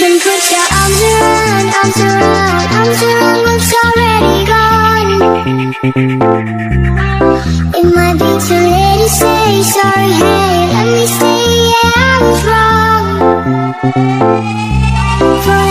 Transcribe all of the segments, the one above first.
Then put your arms around, arms around, arms around what's already gone. It might be too late to say sorry, hey, let me stay, yeah, I was wrong. For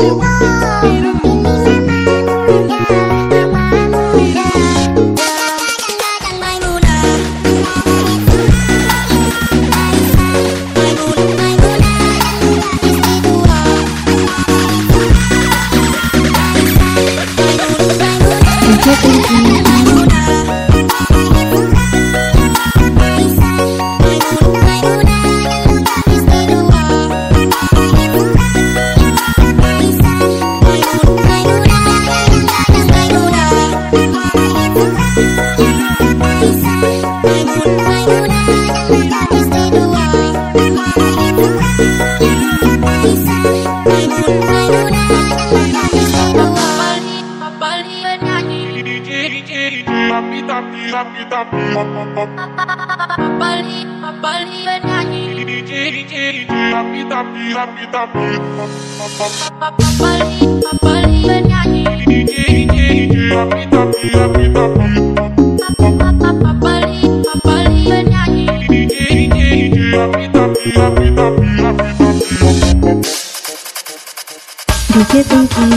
Brasil. tapi tapi tapi tapi. Bali Bali nyanyi Ciri ciri tapi tapi tapi tapi. Bali Bali nyanyi Ciri ciri tapi tapi tapi tapi. Bali Bali nyanyi Ciri ciri tapi tapi tapi tapi tapi DJ Pinky,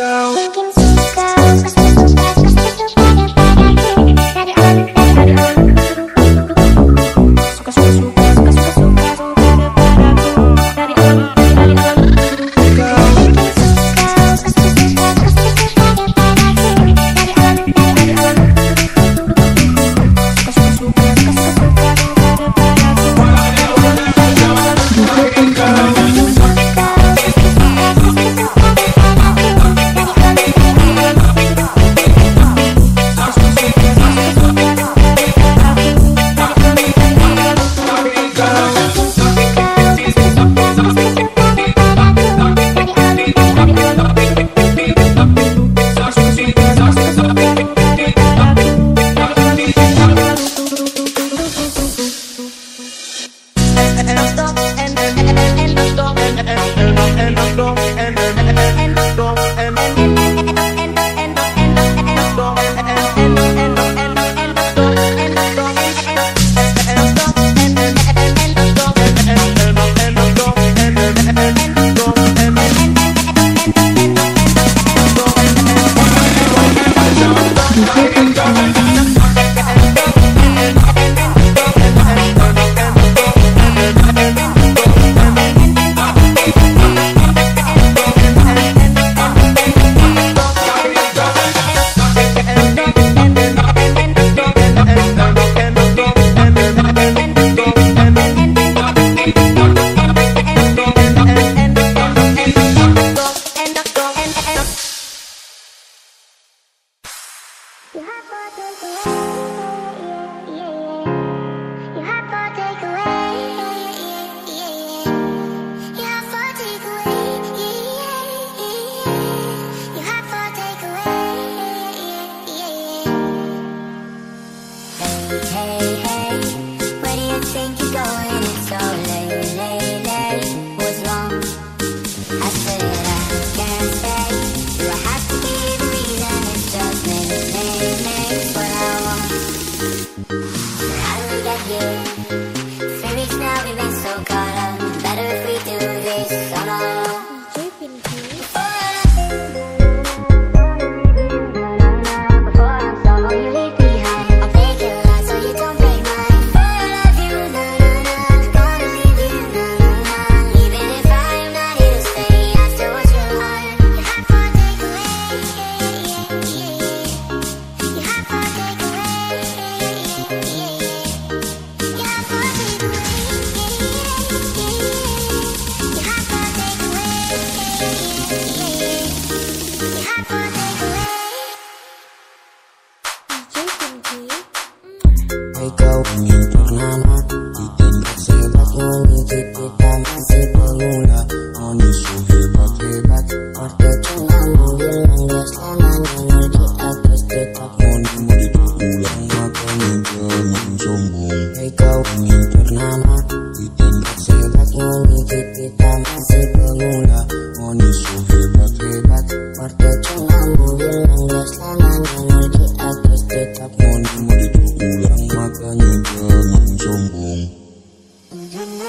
go. el doctor, el doctor, el el el You have to go. Mm-hmm.